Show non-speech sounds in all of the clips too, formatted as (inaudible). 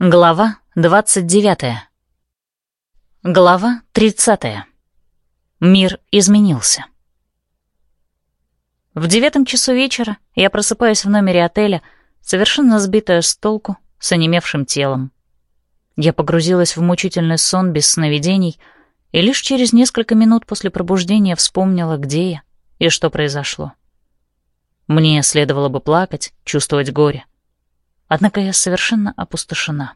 Глава 29. Глава 30. Мир изменился. В девятом часу вечера я просыпаюсь в номере отеля, совершенно сбитая с толку, с онемевшим телом. Я погрузилась в мучительный сон без сновидений и лишь через несколько минут после пробуждения вспомнила, где я и что произошло. Мне следовало бы плакать, чувствовать горе. Однако я совершенно опустошена.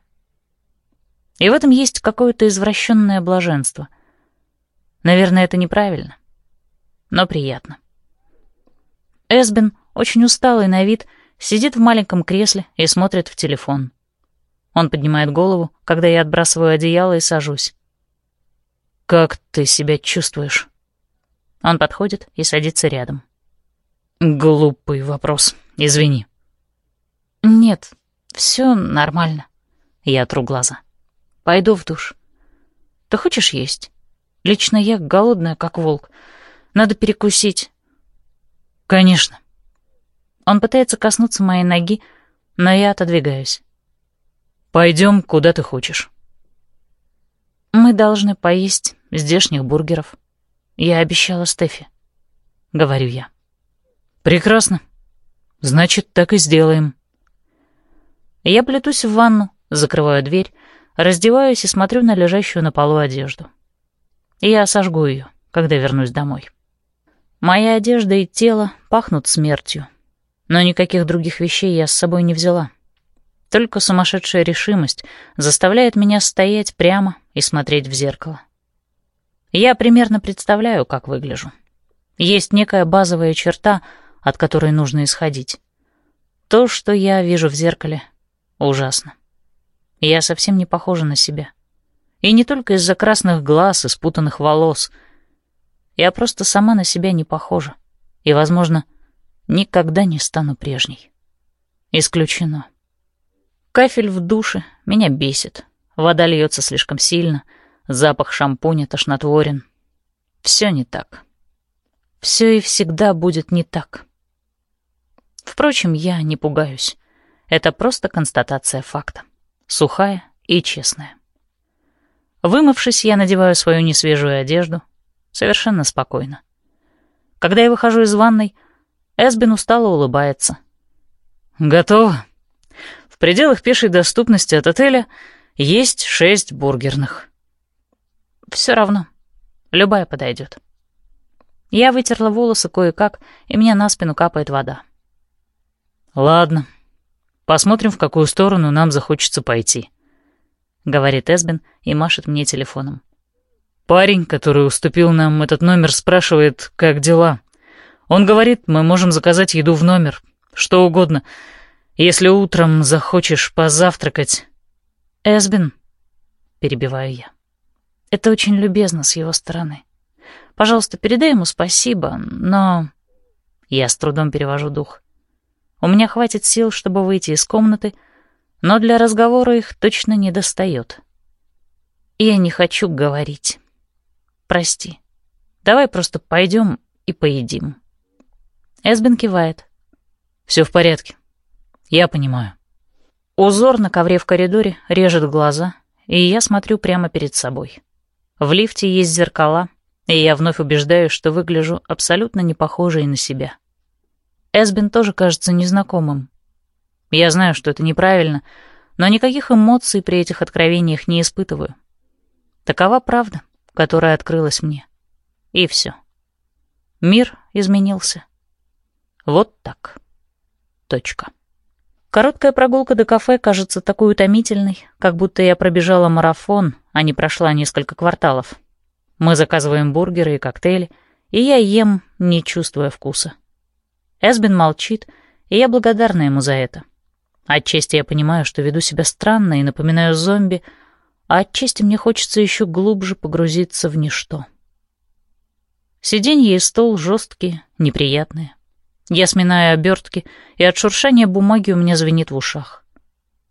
И в этом есть какое-то извращенное блаженство. Наверное, это неправильно, но приятно. Эсбин, очень усталый на вид, сидит в маленьком кресле и смотрит в телефон. Он поднимает голову, когда я отбрасываю одеяло и сажусь. «Как ты себя чувствуешь?» Он подходит и садится рядом. «Глупый вопрос, извини». «Нет, все нормально». Я тру глаза. «Пойду в душ. Ты хочешь есть? Лично я голодная, как волк. Надо перекусить». «Конечно». Он пытается коснуться моей ноги, но я отодвигаюсь. Пойдем, куда ты хочешь. Мы должны поесть здешних бургеров. Я обещала Стефи. Говорю я. Прекрасно. Значит, так и сделаем. Я плетусь в ванну, закрываю дверь, раздеваюсь и смотрю на лежащую на полу одежду. Я сожгу ее, когда вернусь домой. Моя одежда и тело пахнут смертью, но никаких других вещей я с собой не взяла. Только сумасшедшая решимость заставляет меня стоять прямо и смотреть в зеркало. Я примерно представляю, как выгляжу. Есть некая базовая черта, от которой нужно исходить. То, что я вижу в зеркале, Ужасно. Я совсем не похожа на себя. И не только из-за красных глаз и спутанных волос. Я просто сама на себя не похожа. И, возможно, никогда не стану прежней. Исключено. Кафель в душе меня бесит. Вода льется слишком сильно, запах шампуня тошнотворен. Все не так. Все и всегда будет не так. Впрочем, я не пугаюсь. Это просто констатация факта. Сухая и честная. Вымывшись, я надеваю свою несвежую одежду. Совершенно спокойно. Когда я выхожу из ванной, Эсбин устало улыбается. «Готово. В пределах пешей доступности от отеля есть шесть бургерных». «Все равно. Любая подойдет. Я вытерла волосы кое-как, и мне на спину капает вода. «Ладно», Посмотрим, в какую сторону нам захочется пойти», — говорит Эсбин и машет мне телефоном. «Парень, который уступил нам этот номер, спрашивает, как дела. Он говорит, мы можем заказать еду в номер, что угодно. Если утром захочешь позавтракать...» «Эсбин», — перебиваю я, — «это очень любезно с его стороны. Пожалуйста, передай ему спасибо, но...» Я с трудом перевожу дух. У меня хватит сил, чтобы выйти из комнаты, но для разговора их точно не достает. Я не хочу говорить. Прости. Давай просто пойдем и поедим. Эсбин кивает. Все в порядке. Я понимаю. Узор на ковре в коридоре режет глаза, и я смотрю прямо перед собой. В лифте есть зеркала, и я вновь убеждаюсь, что выгляжу абсолютно не похожей на себя. Эсбин тоже кажется незнакомым. Я знаю, что это неправильно, но никаких эмоций при этих откровениях не испытываю. Такова правда, которая открылась мне. И все. Мир изменился. Вот так. Точка. Короткая прогулка до кафе кажется такой утомительной, как будто я пробежала марафон, а не прошла несколько кварталов. Мы заказываем бургеры и коктейли, и я ем, не чувствуя вкуса. Эсбин молчит, и я благодарна ему за это. Отчасти я понимаю, что веду себя странно и напоминаю зомби, а отчасти мне хочется еще глубже погрузиться в ничто. Сиденье и стол жесткие, неприятные. Я сминаю обертки, и от шуршания бумаги у меня звенит в ушах.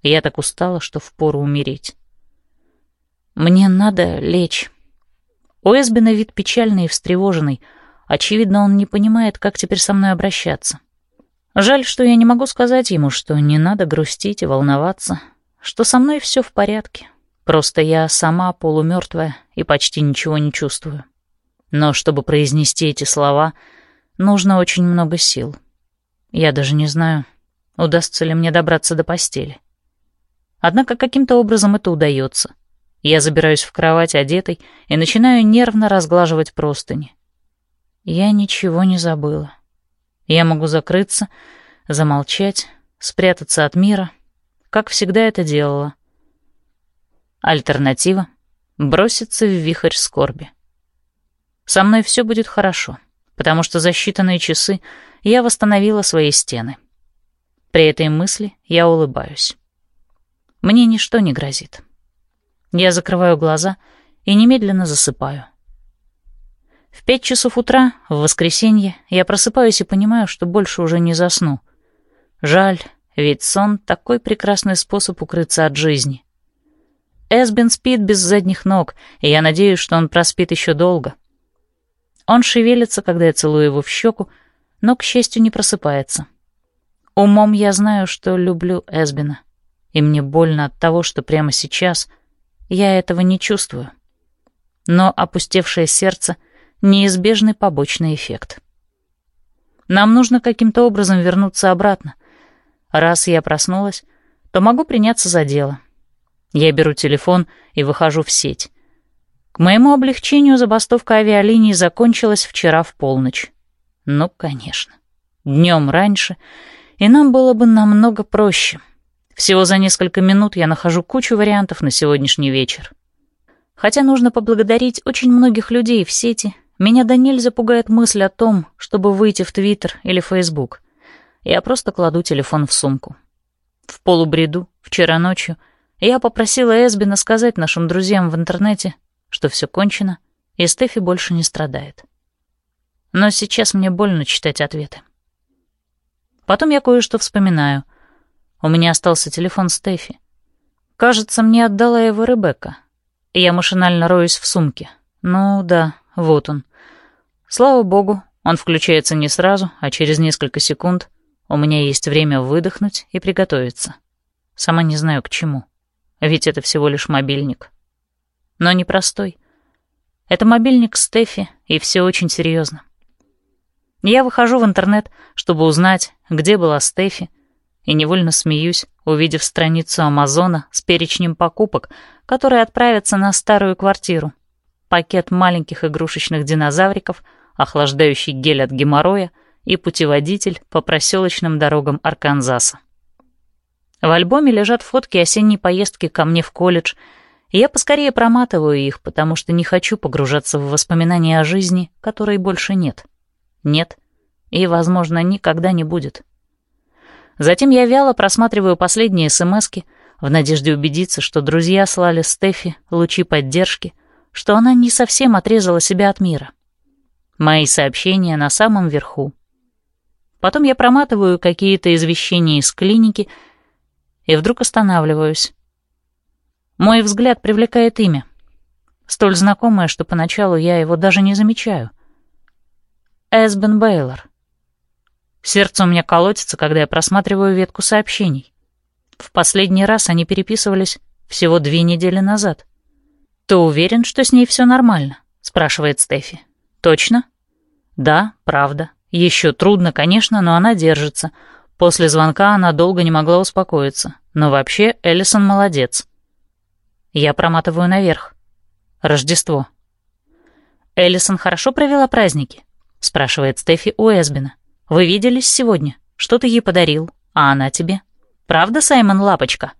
Я так устала, что впору умереть. Мне надо лечь. У Эсбина вид печальный и встревоженный — Очевидно, он не понимает, как теперь со мной обращаться. Жаль, что я не могу сказать ему, что не надо грустить и волноваться. что со мной все в порядке. Просто я сама полумертвая и почти ничего не чувствую. Но чтобы произнести эти слова, нужно очень много сил. Я даже не знаю, удастся ли мне добраться до постели. Однако каким-то образом это удается. Я забираюсь в кровать одетой и начинаю нервно разглаживать простыни. Я ничего не забыла. Я могу закрыться, замолчать, спрятаться от мира, как всегда это делала. Альтернатива — броситься в вихрь скорби. Со мной все будет хорошо, потому что за считанные часы я восстановила свои стены. При этой мысли я улыбаюсь. Мне ничто не грозит. Я закрываю глаза и немедленно засыпаю. В пять часов утра, в воскресенье, я просыпаюсь и понимаю, что больше уже не засну. Жаль, ведь сон — такой прекрасный способ укрыться от жизни. Эсбин спит без задних ног, и я надеюсь, что он проспит еще долго. Он шевелится, когда я целую его в щеку, но, к счастью, не просыпается. Умом я знаю, что люблю Эсбина, и мне больно от того, что прямо сейчас я этого не чувствую. Но опустевшее сердце — неизбежный побочный эффект. Нам нужно каким-то образом вернуться обратно. Раз я проснулась, то могу приняться за дело — я беру телефон и выхожу в сеть. К моему облегчению забастовка авиалиний закончилась вчера в полночь. Ну, конечно. Днем раньше, и нам было бы намного проще. Всего за несколько минут я нахожу кучу вариантов на сегодняшний вечер. Хотя нужно поблагодарить очень многих людей в сети, меня до нельзя пугает мысль о том, чтобы выйти в Твиттер или Фейсбук. Я просто кладу телефон в сумку. В полубреду, вчера ночью — я попросила Эсбина сказать нашим друзьям в интернете, что все кончено, и Стефи больше не страдает. Но сейчас мне больно читать ответы. Потом я кое-что вспоминаю. У меня остался телефон Стефи. Кажется, мне отдала его Ребекка. Я машинально роюсь в сумке. Ну да, вот он. Слава богу, он включается не сразу, а через несколько секунд у меня есть время выдохнуть и приготовиться. Сама не знаю к чему. Ведь это всего лишь мобильник. Но не простой. Это мобильник Стефи, и все очень серьезно. Я выхожу в интернет, чтобы узнать, где была Стефи, и невольно смеюсь, увидев страницу Амазона с перечнем покупок, которые отправятся на старую квартиру. Пакет маленьких игрушечных динозавриков, охлаждающий гель от геморроя и путеводитель по проселочным дорогам Арканзаса. В альбоме лежат фотки осенней поездки ко мне в колледж, и я поскорее проматываю их, потому что не хочу погружаться в воспоминания о жизни, которой больше нет. Нет. И, возможно, никогда не будет. Затем я вяло просматриваю последние смски в надежде убедиться, что друзья слали Стефи лучи поддержки, что она не совсем отрезала себя от мира. Мои сообщения на самом верху. Потом я проматываю какие-то извещения из клиники — и вдруг останавливаюсь. Мой взгляд привлекает имя. Столь знакомое, что поначалу я его даже не замечаю. Эсбен Бейлор. Сердце у меня колотится, когда я просматриваю ветку сообщений. В последний раз они переписывались всего две недели назад. «Ты уверен, что с ней все нормально?» — спрашивает Стефи. «Точно?» «Да, правда. Еще трудно, конечно, но она держится. После звонка она долго не могла успокоиться. Но вообще Эллисон молодец. Я проматываю наверх. Рождество. «Эллисон хорошо провела праздники?» — спрашивает Стефи у Эсбина. «Вы виделись сегодня? Что ты ей подарил? А она тебе? Правда, Саймон Лапочка?»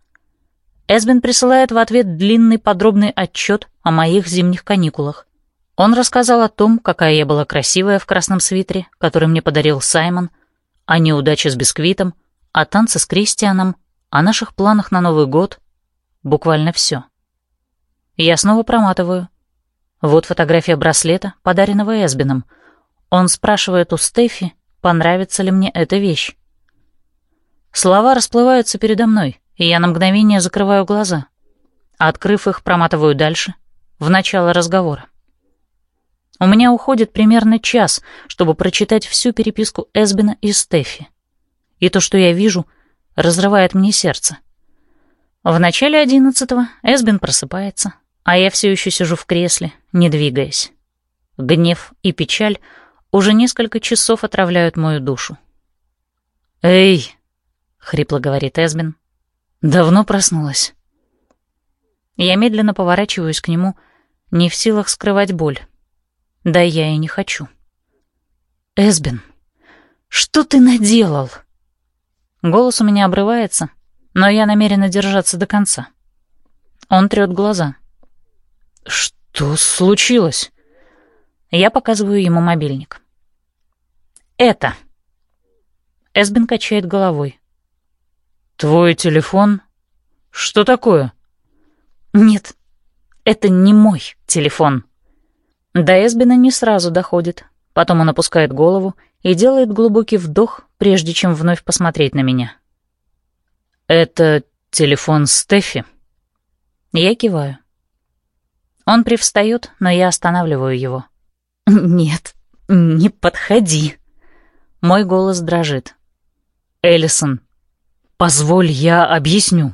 Эсбин присылает в ответ длинный подробный отчет о моих зимних каникулах. Он рассказал о том, какая я была красивая в красном свитере, который мне подарил Саймон, о неудаче с бисквитом, о танце с Кристианом, о наших планах на Новый год. Буквально все. Я снова проматываю. Вот фотография браслета, подаренного Эсбином. Он спрашивает у Стефи, понравится ли мне эта вещь. Слова расплываются передо мной, и я на мгновение закрываю глаза. Открыв их, проматываю дальше, в начало разговора. У меня уходит примерно час, чтобы прочитать всю переписку Эсбина и Стефи. И то, что я вижу — разрывает мне сердце. В начале одиннадцатого Эсбин просыпается, а я все еще сижу в кресле, не двигаясь. Гнев и печаль уже несколько часов отравляют мою душу. «Эй!» — хрипло говорит Эсбин. «Давно проснулась?» Я медленно поворачиваюсь к нему, не в силах скрывать боль. Да я и не хочу. «Эсбин, что ты наделал?» Голос у меня обрывается, но я намерена держаться до конца. Он трёт глаза. «Что случилось?» Я показываю ему мобильник. «Это». Эсбин качает головой. «Твой телефон? Что такое?» «Нет, это не мой телефон». До Эсбина не сразу доходит. Потом он опускает голову и делает глубокий вдох, прежде чем вновь посмотреть на меня. «Это телефон Стефи?» Я киваю. Он привстает, но я останавливаю его. «Нет, не подходи». Мой голос дрожит. «Эллисон, позволь, я объясню».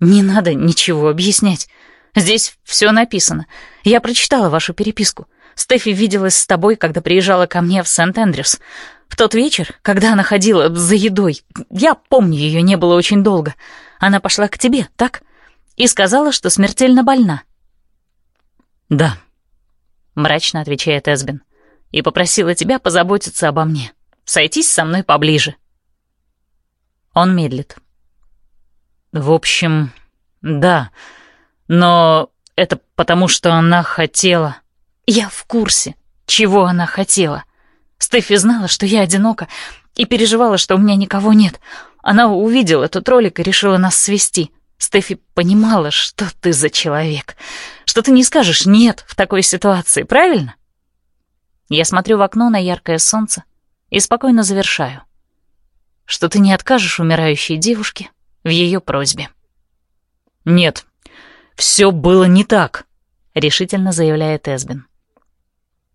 «Не надо ничего объяснять. Здесь все написано. Я прочитала вашу переписку. Стефи виделась с тобой, когда приезжала ко мне в Сент-Эндрюс. В тот вечер, когда она ходила за едой, я помню, ее не было очень долго. Она пошла к тебе, так? И сказала, что смертельно больна. «Да», — мрачно отвечает Эсбин, «и попросила тебя позаботиться обо мне, сойтись со мной поближе». Он медлит. «В общем, да, но это потому, что она хотела...» «Я в курсе, чего она хотела. Стефи знала, что я одинока, и переживала, что у меня никого нет. Она увидела этот ролик и решила нас свести. Стефи понимала, что ты за человек, что ты не скажешь «нет» в такой ситуации, правильно? Я смотрю в окно на яркое солнце и спокойно завершаю. Что ты не откажешь умирающей девушке в ее просьбе. «Нет, все было не так», — решительно заявляет Эсбин.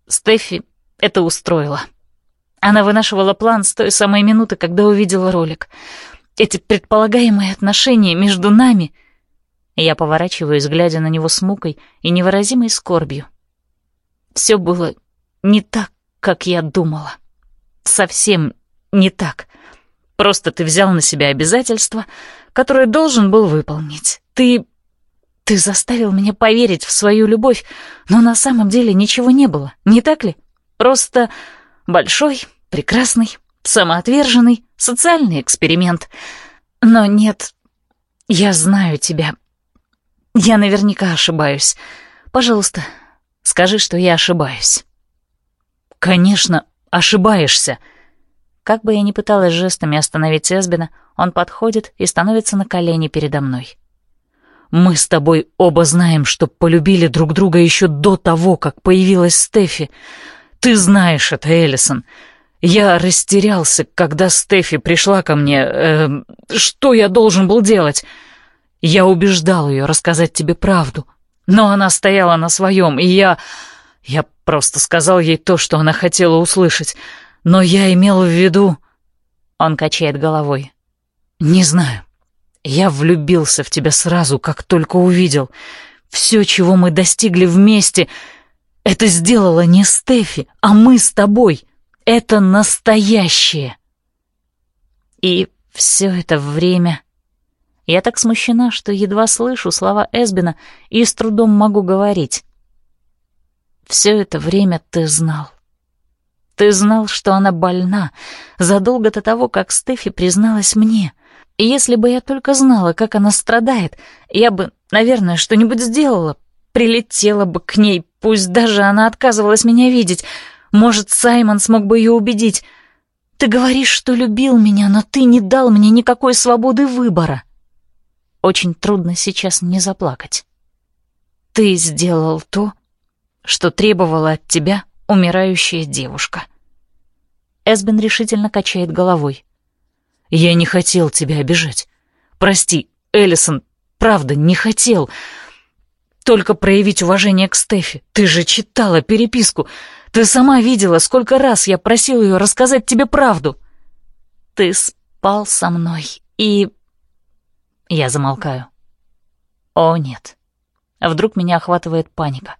Стефи это устроила. Она вынашивала план с той самой минуты, когда увидела ролик. Эти предполагаемые отношения между нами... Я поворачиваюсь, глядя на него с мукой и невыразимой скорбью. Все было не так, как я думала. Совсем не так. Просто ты взял на себя обязательства, которые должен был выполнить. Ты ты заставил меня поверить в свою любовь, но на самом деле ничего не было, не так ли? Просто большой, прекрасный, самоотверженный социальный эксперимент. Но нет, я знаю тебя. Я наверняка ошибаюсь. Пожалуйста, скажи, что я ошибаюсь. Конечно, ошибаешься. Как бы я ни пыталась жестами остановить Эсбина, он подходит и становится на колени передо мной. Мы с тобой оба знаем, что полюбили друг друга еще до того, как появилась Стефи. Ты знаешь это, Эллисон. Я растерялся, когда Стефи пришла ко мне. Э, что я должен был делать? Я убеждал ее рассказать тебе правду. Но она стояла на своем, и я... Я просто сказал ей то, что она хотела услышать. Но я имел в виду... Он качает головой. Не знаю. Я влюбился в тебя сразу, как только увидел. Все, чего мы достигли вместе, это сделала не Стефи, а мы с тобой. Это настоящее. И все это время... Я так смущена, что едва слышу слова Эсбина и с трудом могу говорить. Все это время ты знал. Ты знал, что она больна, задолго до того, как Стефи призналась мне — и если бы я только знала, как она страдает, я бы, наверное, что-нибудь сделала. Прилетела бы к ней, пусть даже она отказывалась меня видеть. Может, Саймон смог бы ее убедить. Ты говоришь, что любил меня, но ты не дал мне никакой свободы выбора. Очень трудно сейчас не заплакать. Ты сделал то, что требовала от тебя умирающая девушка. Эсбин решительно качает головой. Я не хотел тебя обижать. Прости, Эллисон, правда, не хотел. Только проявить уважение к Стефи. Ты же читала переписку. Ты сама видела, сколько раз я просил ее рассказать тебе правду. Ты спал со мной и... Я замолкаю. О, нет. Вдруг меня охватывает паника.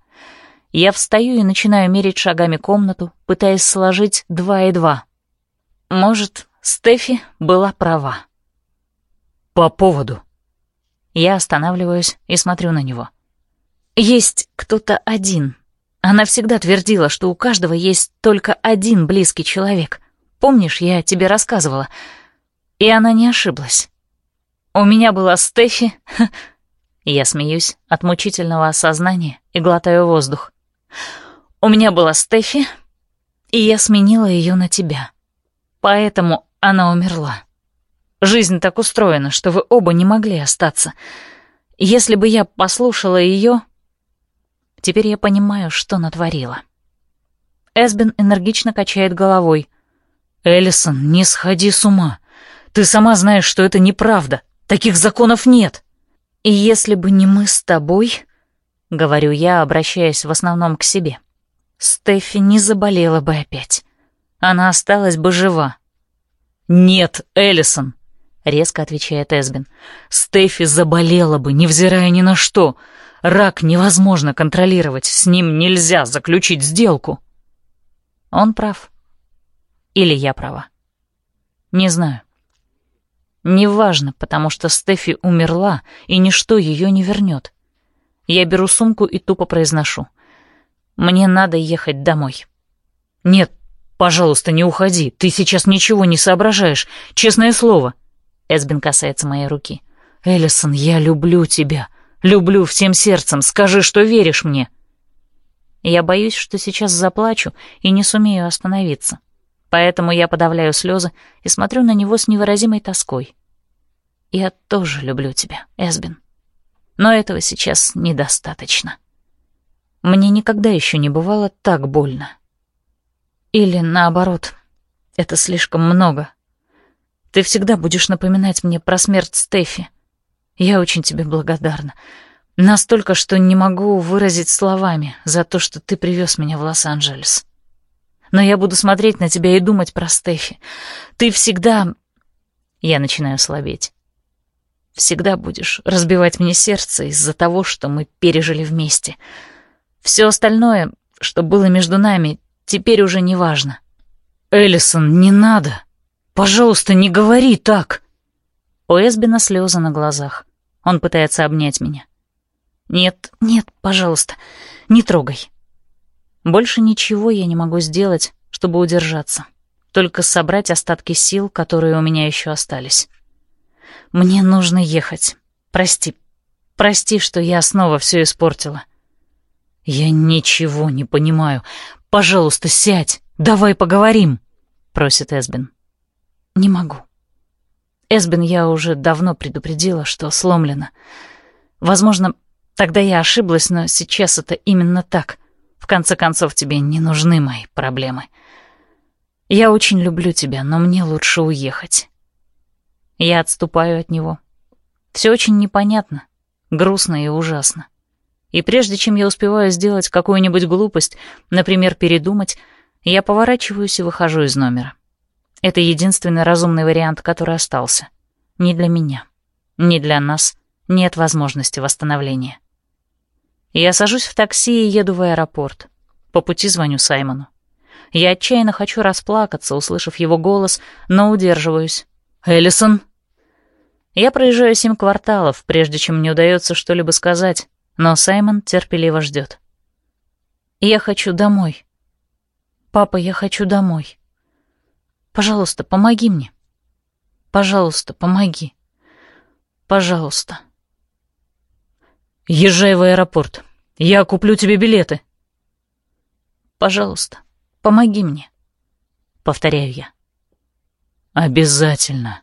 Я встаю и начинаю мерить шагами комнату, пытаясь сложить два и два. Может, Стефи была права. По поводу. Я останавливаюсь и смотрю на него. Есть кто-то один. Она всегда твердила, что у каждого есть только один близкий человек. Помнишь, я тебе рассказывала? И она не ошиблась. У меня была Стефи. (laughs) Я смеюсь от мучительного осознания и глотаю воздух. У меня была Стефи, и я сменила ее на тебя. Поэтому она умерла. Жизнь так устроена, что вы оба не могли остаться. Если бы я послушала ее, теперь я понимаю, что натворила. Эсбин энергично качает головой. «Эллисон, не сходи с ума. Ты сама знаешь, что это неправда. Таких законов нет». «И если бы не мы с тобой...» — говорю я, обращаясь в основном к себе. Стефи не заболела бы опять. Она осталась бы жива. «Нет, Эллисон», — резко отвечает Эсбин. «Стефи заболела бы, невзирая ни на что. Рак невозможно контролировать, с ним нельзя заключить сделку». Он прав. Или я права. Не знаю. Неважно, потому что Стефи умерла, и ничто ее не вернет. Я беру сумку и тупо произношу. Мне надо ехать домой. Нет, пожалуйста, не уходи. Ты сейчас ничего не соображаешь. Честное слово. Эсбин касается моей руки. Эллисон, я люблю тебя. Люблю всем сердцем. Скажи, что веришь мне. Я боюсь, что сейчас заплачу и не сумею остановиться. Поэтому я подавляю слезы и смотрю на него с невыразимой тоской. Я тоже люблю тебя, Эсбин. Но этого сейчас недостаточно. Мне никогда еще не бывало так больно. Или наоборот, это слишком много. Ты всегда будешь напоминать мне про смерть Стефи. Я очень тебе благодарна. Настолько, что не могу выразить словами за то, что ты привез меня в Лос-Анджелес. Но я буду смотреть на тебя и думать про Стефи. Ты всегда... Я начинаю слабеть. Всегда будешь разбивать мне сердце из-за того, что мы пережили вместе. Все остальное, что было между нами, теперь уже не важно. «Эллисон, не надо! Пожалуйста, не говори так!» У Эсбина слезы на глазах. Он пытается обнять меня. «Нет, нет, пожалуйста, не трогай». Больше ничего я не могу сделать, чтобы удержаться. Только собрать остатки сил, которые у меня еще остались. Мне нужно ехать. Прости. Прости, что я снова все испортила. Я ничего не понимаю. Пожалуйста, сядь. Давай поговорим, просит Эсбин. Не могу. Эсбин я уже давно предупредила, что сломлена. Возможно, тогда я ошиблась, но сейчас это именно так. В конце концов, тебе не нужны мои проблемы. Я очень люблю тебя, но мне лучше уехать. Я отступаю от него. Все очень непонятно, грустно и ужасно. И прежде чем я успеваю сделать какую-нибудь глупость, например, передумать, я поворачиваюсь и выхожу из номера. Это единственный разумный вариант, который остался. Не для меня, не для нас нет возможности восстановления. Я сажусь в такси и еду в аэропорт. По пути звоню Саймону. Я отчаянно хочу расплакаться, услышав его голос, но удерживаюсь. «Эллисон?» Я проезжаю семь кварталов, прежде чем мне удается что-либо сказать, но Саймон терпеливо ждет. «Я хочу домой. Папа, я хочу домой. Пожалуйста, помоги мне. Пожалуйста, помоги. Пожалуйста». «Езжай в аэропорт. Я куплю тебе билеты». «Пожалуйста, помоги мне», — повторяю я. «Обязательно».